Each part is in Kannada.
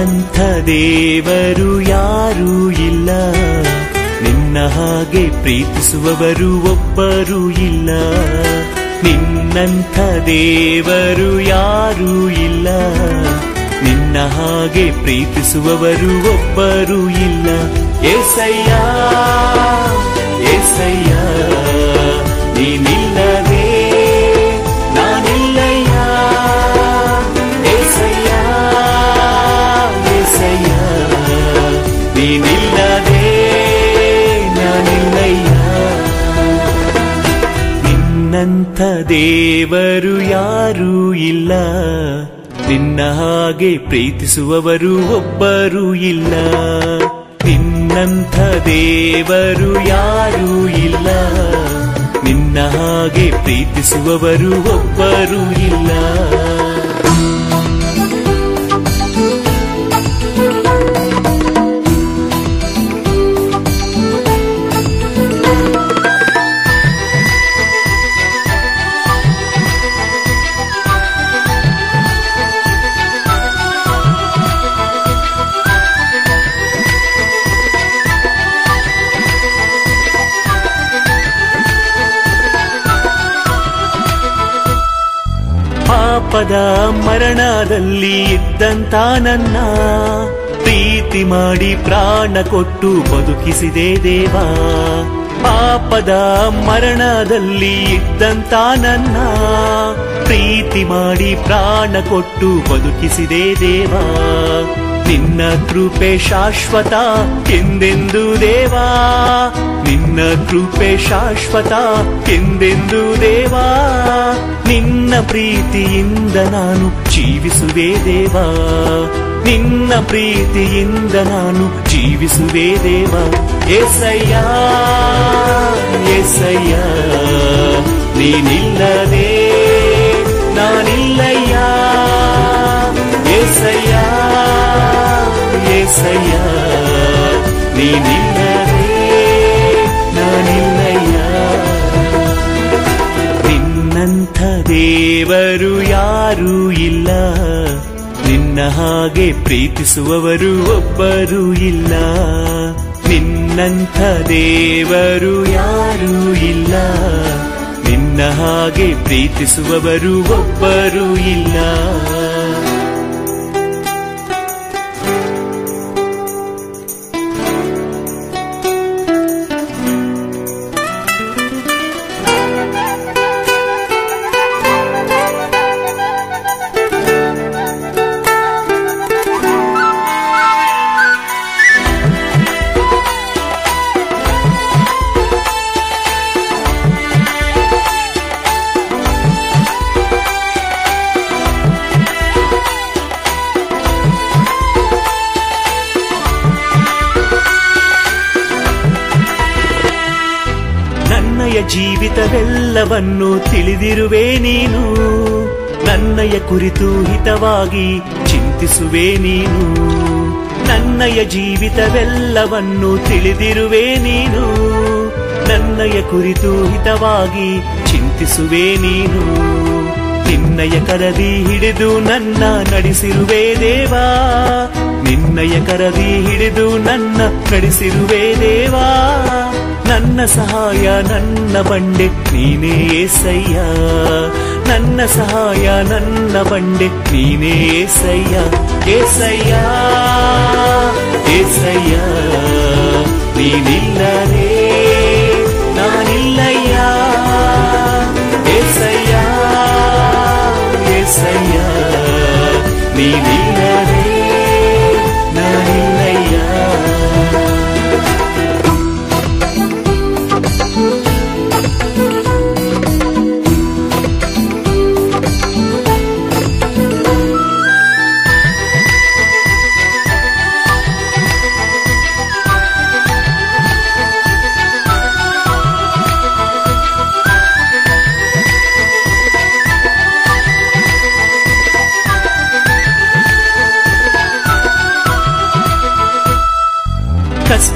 ನಿನ್ನಂಥ ದೇವರು ಯಾರೂ ಇಲ್ಲ. ನಿನ್ನ ಹಾಗೆ ಪ್ರೀತಿಸುವವರು ಒಬ್ಬರೂ ಇಲ್ಲ. ನಿನ್ನಂಥ ದೇವರು ಯಾರೂ ಇಲ್ಲ. ನಿನ್ನ ಹಾಗೆ ಪ್ರೀತಿಸುವವರು ಒಬ್ಬರೂ ಇಲ್ಲ. ಏಸಯ್ಯ ಏಸಯ್ಯ ನೀನಿಲ್ಲದೆ ದೇವರು ಯಾರೂ ಇಲ್ಲ. ನಿನ್ನ ಹಾಗೆ ಪ್ರೀತಿಸುವವರು ಒಬ್ಬರೂ ಇಲ್ಲ. ನಿನ್ನಂಥ ದೇವರು ಯಾರೂ ಇಲ್ಲ. ನಿನ್ನ ಹಾಗೆ ಪ್ರೀತಿಸುವವರು ಒಬ್ಬರೂ ಇಲ್ಲ. ಪಾಪದ ಮರಣದಲ್ಲಿ ಇದ್ದಂತ ನನ್ನ. ಪ್ರೀತಿ ಮಾಡಿ ಪ್ರಾಣ ಕೊಟ್ಟು ಬದುಕಿಸಿದೆ ದೇವ. ಪಾಪದ ಮರಣದಲ್ಲಿ ಇದ್ದಂತ ನನ್ನ. ಪ್ರೀತಿ ಮಾಡಿ ಪ್ರಾಣ ಕೊಟ್ಟು ಬದುಕಿಸಿದೆ ದೇವ. ನಿನ್ನ ಕೃಪೆ ಶಾಶ್ವತ ಎಂದೆಂದು ದೇವಾ ನಿನ್ನ ಕೃಪೆ ಶಾಶ್ವತ ಎಂದೆಂದು ದೇವಾ ನಿನ್ನ ಪ್ರೀತಿಯಿಂದ ನಾನು ಜೀವಿಸುವೆ ದೇವಾ ನಿನ್ನ ಪ್ರೀತಿಯಿಂದ ನಾನು ಜೀವಿಸುವೆ ದೇವ ಏಸಯ್ಯ ಏಸಯ್ಯ ನೀನಿಲ್ಲದೆ ನಾನಿಲ್ಲಯ್ಯ ನಾನಿಲ್ಲಯ್ಯ. ನಿನ್ನಂಥ ದೇವರು ಯಾರೂ ಇಲ್ಲ. ನಿನ್ನ ಹಾಗೆ ಪ್ರೀತಿಸುವವರು ಒಬ್ಬರು ಇಲ್ಲ. ನಿನ್ನಂಥ ದೇವರು ಯಾರೂ ಇಲ್ಲ. ನಿನ್ನ ಹಾಗೆ ಪ್ರೀತಿಸುವವರು ಒಬ್ಬರು ಇಲ್ಲ. ಜೀವಿತವೆಲ್ಲವನ್ನು ತಿಳಿದಿರುವೆ ನೀನು. ನನ್ನಯ ಕುರಿತು ಹಿತವಾಗಿ ಚಿಂತಿಸುವೆ ನೀನು. ನನ್ನಯ ಜೀವಿತವೆಲ್ಲವನ್ನು ತಿಳಿದಿರುವೆ ನೀನು. ನನ್ನಯ ಕುರಿತು ಹಿತವಾಗಿ ಚಿಂತಿಸುವೆ ನೀನು. ನಿನ್ನಯ ಕರದಿ ಹಿಡಿದು ನನ್ನ ನಡೆಸಿರುವೆ ದೇವಾ. ನಿನ್ನಯ ಕರದಿ ಹಿಡಿದು ನನ್ನ ನಡೆಸಿರುವೆ ದೇವಾ. ನನ್ನ ಸಹಾಯ ನನ್ನ ಬಂಡೆ ನೀನೇ ಏಸಯ್ಯ ನನ್ನ ಸಹಾಯ ನನ್ನ ಬಂಡೆ ನೀನೇ ಏಸಯ್ಯ ಏಸಯ್ಯ ಏಸಯ್ಯ ನೀನಿಲ್ಲದೆ ನಾನಿಲ್ಲಯ್ಯ ಏಸಯ್ಯ ಏಸಯ್ಯ ನೀನಿಲ್ಲದೆ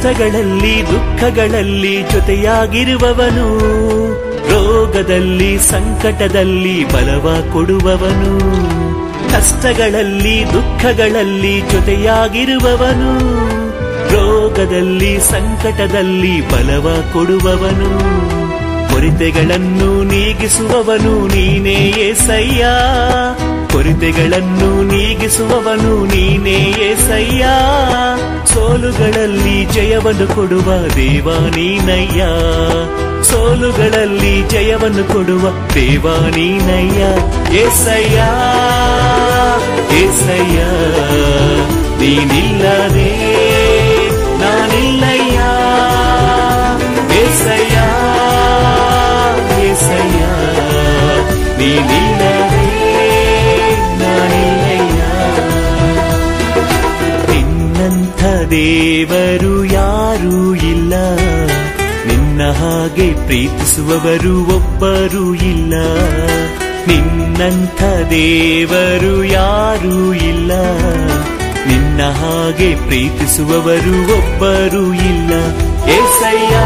ಕಷ್ಟಗಳಲ್ಲಿ ದುಃಖಗಳಲ್ಲಿ ಜೊತೆಯಾಗಿರುವವನು. ರೋಗದಲ್ಲಿ ಸಂಕಟದಲ್ಲಿ ಬಲವ ಕೊಡುವವನು. ಕಷ್ಟಗಳಲ್ಲಿ ದುಃಖಗಳಲ್ಲಿ ಜೊತೆಯಾಗಿರುವವನು. ರೋಗದಲ್ಲಿ ಸಂಕಟದಲ್ಲಿ ಬಲವ ಕೊಡುವವನು. ಕೊರತೆಗಳನ್ನು ನೀಗಿಸುವವನು ನೀನೇ ಏಸಯ್ಯ ಕೊರತೆಗಳನ್ನು ನೀಗಿಸುವವನು ನೀನೇ ಏಸಯ್ಯ ಸೋಲುಗಳಲ್ಲಿ ಜಯವನ್ನು ಕೊಡುವ ದೇವ ನೀನಯ್ಯ. ಸೋಲುಗಳಲ್ಲಿ ಜಯವನ್ನು ಕೊಡುವ ದೇವ ನೀನಯ್ಯ. ಏಸಯ್ಯ ಏಸಯ್ಯ, ನೀನಿಲ್ಲದೆ ನಿನ್ನಂಥ ದೇವರು ಯಾರೂ ಇಲ್ಲ. ನಿನ್ನ ಹಾಗೆ ಪ್ರೀತಿಸುವವರು ಒಬ್ಬರೂ ಇಲ್ಲ. ನಿನ್ನಂಥ ದೇವರು ಯಾರೂ ಇಲ್ಲ. ನಿನ್ನ ಹಾಗೆ ಪ್ರೀತಿಸುವವರು ಒಬ್ಬರೂ ಇಲ್ಲ. ಏಸಯ್ಯ.